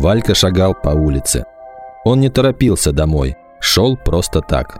Валька шагал по улице. Он не торопился домой, шел просто так.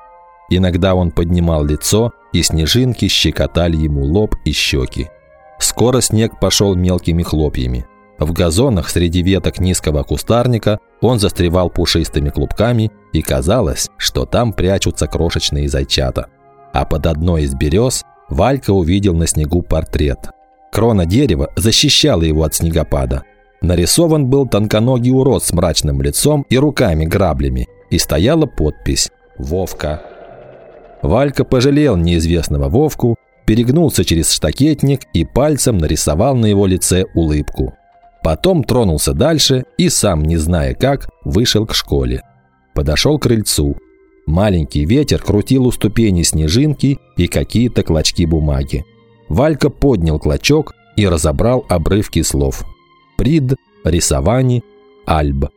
Иногда он поднимал лицо, и снежинки щекотали ему лоб и щеки. Скоро снег пошел мелкими хлопьями. В газонах среди веток низкого кустарника он застревал пушистыми клубками, и казалось, что там прячутся крошечные зайчата. А под одной из берез Валька увидел на снегу портрет. Крона дерева защищала его от снегопада. Нарисован был тонконогий урод с мрачным лицом и руками-граблями, и стояла подпись «Вовка». Валька пожалел неизвестного Вовку, перегнулся через штакетник и пальцем нарисовал на его лице улыбку. Потом тронулся дальше и, сам не зная как, вышел к школе. Подошел к крыльцу. Маленький ветер крутил у ступени снежинки и какие-то клочки бумаги. Валька поднял клочок и разобрал обрывки слов. Прид, рисование, альб.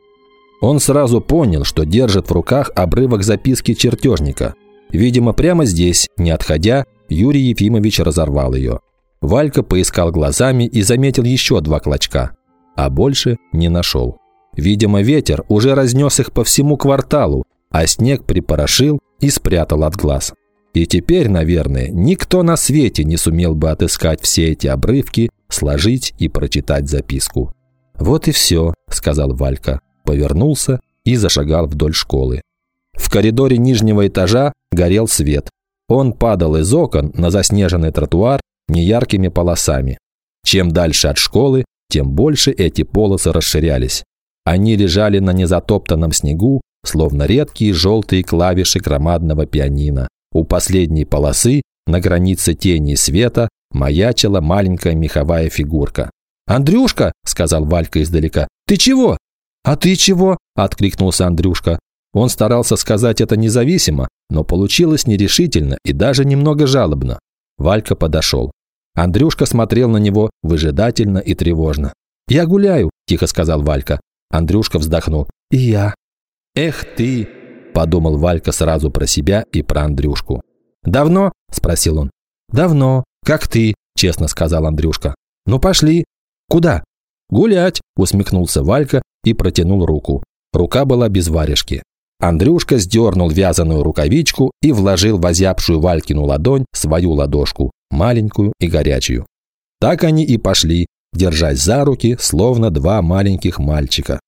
Он сразу понял, что держит в руках обрывок записки чертежника. Видимо, прямо здесь, не отходя, Юрий Ефимович разорвал ее. Валька поискал глазами и заметил еще два клочка, а больше не нашел. Видимо, ветер уже разнес их по всему кварталу, а снег припорошил и спрятал от глаз. И теперь, наверное, никто на свете не сумел бы отыскать все эти обрывки, сложить и прочитать записку. «Вот и все», – сказал Валька, повернулся и зашагал вдоль школы. В коридоре нижнего этажа горел свет. Он падал из окон на заснеженный тротуар неяркими полосами. Чем дальше от школы, тем больше эти полосы расширялись. Они лежали на незатоптанном снегу, словно редкие желтые клавиши громадного пианино. У последней полосы, на границе тени и света, маячила маленькая меховая фигурка. «Андрюшка!» – сказал Валька издалека. «Ты чего?» «А ты чего?» – откликнулся Андрюшка. Он старался сказать это независимо, но получилось нерешительно и даже немного жалобно. Валька подошел. Андрюшка смотрел на него выжидательно и тревожно. «Я гуляю», – тихо сказал Валька. Андрюшка вздохнул. «И я». «Эх ты!» – подумал Валька сразу про себя и про Андрюшку. «Давно?» – спросил он. «Давно. Как ты?» – честно сказал Андрюшка. «Ну пошли». «Куда?» «Гулять», – усмехнулся Валька и протянул руку. Рука была без варежки. Андрюшка сдернул вязаную рукавичку и вложил в озябшую Валькину ладонь свою ладошку, маленькую и горячую. Так они и пошли, держась за руки, словно два маленьких мальчика.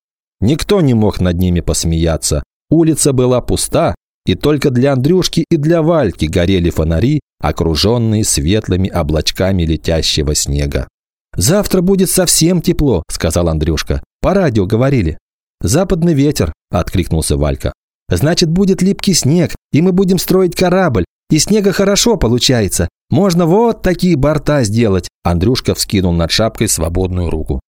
Никто не мог над ними посмеяться. Улица была пуста, и только для Андрюшки и для Вальки горели фонари, окруженные светлыми облачками летящего снега. «Завтра будет совсем тепло», – сказал Андрюшка. «По радио говорили». «Западный ветер», – откликнулся Валька. «Значит, будет липкий снег, и мы будем строить корабль. И снега хорошо получается. Можно вот такие борта сделать». Андрюшка вскинул над шапкой свободную руку.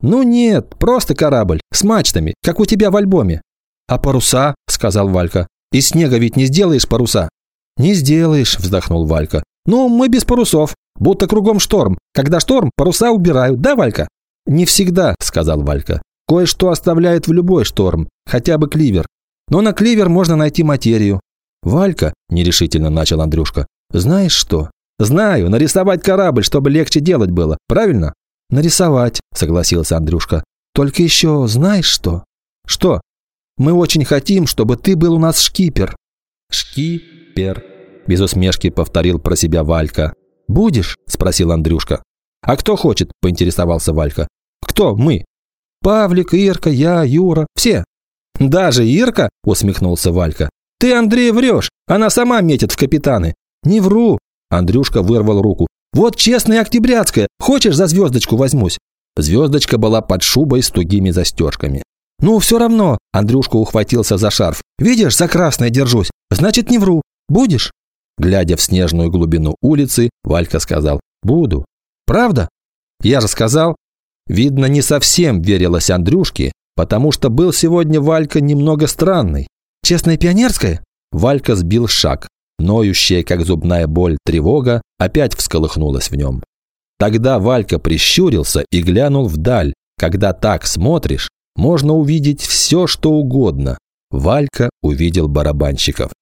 «Ну нет, просто корабль, с мачтами, как у тебя в альбоме». «А паруса?» – сказал Валька. «Из снега ведь не сделаешь паруса?» «Не сделаешь», – вздохнул Валька. «Ну, мы без парусов, будто кругом шторм. Когда шторм, паруса убирают, да, Валька?» «Не всегда», – сказал Валька. «Кое-что оставляют в любой шторм, хотя бы кливер. Но на кливер можно найти материю». «Валька», – нерешительно начал Андрюшка, – «знаешь что?» «Знаю, нарисовать корабль, чтобы легче делать было, правильно?» «Нарисовать», – согласился Андрюшка. «Только еще знаешь что?» «Что?» «Мы очень хотим, чтобы ты был у нас шкипер». «Шкипер», – без усмешки повторил про себя Валька. «Будешь?» – спросил Андрюшка. «А кто хочет?» – поинтересовался Валька. «Кто? Мы?» «Павлик, Ирка, я, Юра, все». «Даже Ирка?» – усмехнулся Валька. «Ты, Андрей, врешь. Она сама метит в капитаны». «Не вру». Андрюшка вырвал руку. «Вот честная октябрятская. Хочешь, за звездочку возьмусь?» Звездочка была под шубой с тугими застежками. «Ну, все равно», – Андрюшка ухватился за шарф. «Видишь, за красное держусь. Значит, не вру. Будешь?» Глядя в снежную глубину улицы, Валька сказал «Буду». «Правда?» «Я же сказал». Видно, не совсем верилось Андрюшке, потому что был сегодня Валька немного странный. «Честная пионерская?» Валька сбил шаг. Ноющая, как зубная боль, тревога опять всколыхнулась в нем. Тогда Валька прищурился и глянул вдаль. Когда так смотришь, можно увидеть все, что угодно. Валька увидел барабанщиков.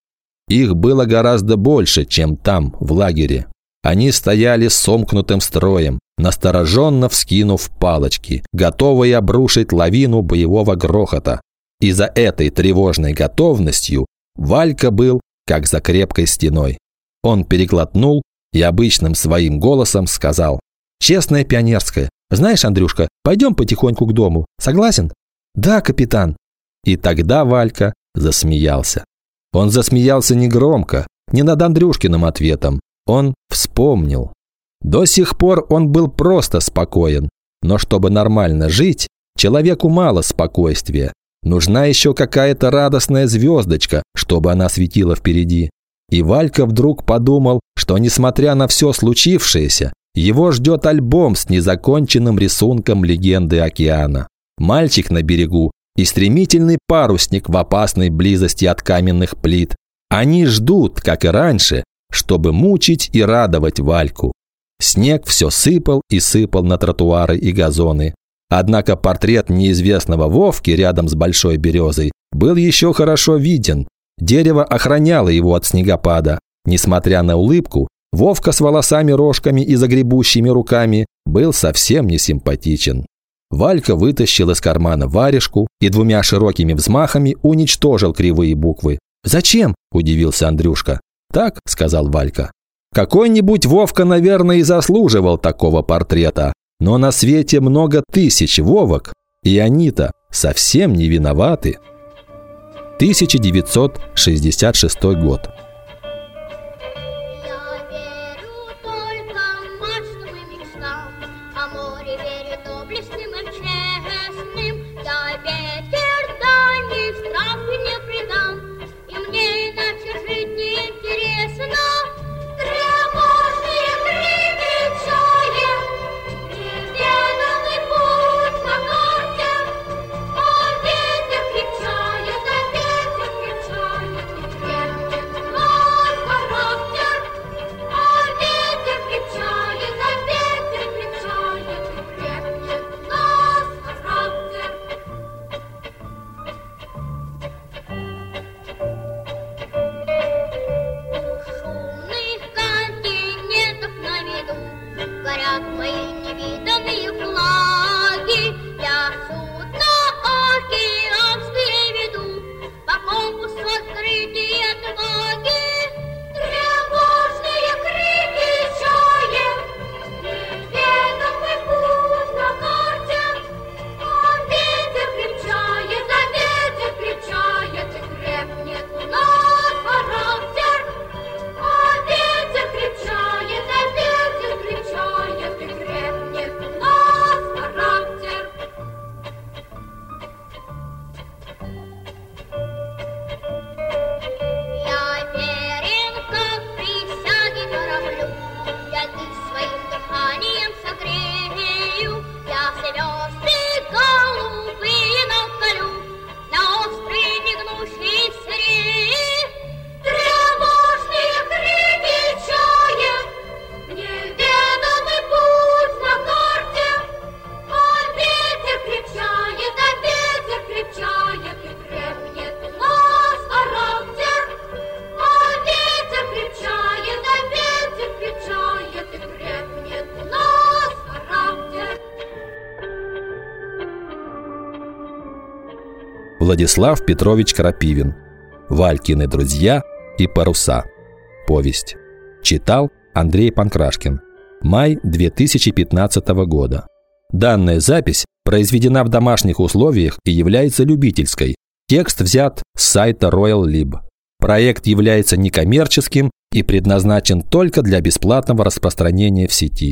Их было гораздо больше, чем там, в лагере. Они стояли сомкнутым строем, настороженно вскинув палочки, готовые обрушить лавину боевого грохота. И за этой тревожной готовностью Валька был как за крепкой стеной. Он переглотнул и обычным своим голосом сказал «Честная пионерская. Знаешь, Андрюшка, пойдем потихоньку к дому. Согласен?» «Да, капитан». И тогда Валька засмеялся. Он засмеялся негромко, не над Андрюшкиным ответом. Он вспомнил. До сих пор он был просто спокоен. Но чтобы нормально жить, человеку мало спокойствия. Нужна еще какая-то радостная звездочка, чтобы она светила впереди. И Валька вдруг подумал, что несмотря на все случившееся, его ждет альбом с незаконченным рисунком легенды океана. Мальчик на берегу и стремительный парусник в опасной близости от каменных плит. Они ждут, как и раньше, чтобы мучить и радовать Вальку. Снег все сыпал и сыпал на тротуары и газоны. Однако портрет неизвестного Вовки рядом с большой березой был еще хорошо виден. Дерево охраняло его от снегопада. Несмотря на улыбку, Вовка с волосами-рожками и загребущими руками был совсем не симпатичен. Валька вытащил из кармана варежку и двумя широкими взмахами уничтожил кривые буквы. «Зачем?» – удивился Андрюшка. «Так», – сказал Валька. «Какой-нибудь Вовка, наверное, и заслуживал такого портрета. Но на свете много тысяч Вовок, и они-то совсем не виноваты». 1966 год. Владислав Петрович Крапивин. Валькины друзья и паруса. Повесть. Читал Андрей Панкрашкин. Май 2015 года. Данная запись произведена в домашних условиях и является любительской. Текст взят с сайта Royal Lib. Проект является некоммерческим и предназначен только для бесплатного распространения в сети.